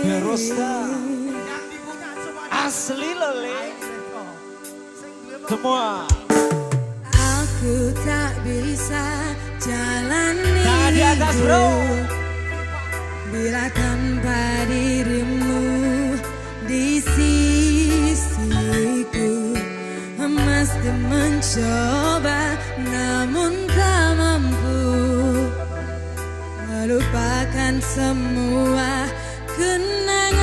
Rosta Asli lele Semua Aku tak bisa jalani Nah di atas bro. Bila tanpa dirimu di sisiku Mesti mencoba namun tak mampu. Melupakan semua gần anh.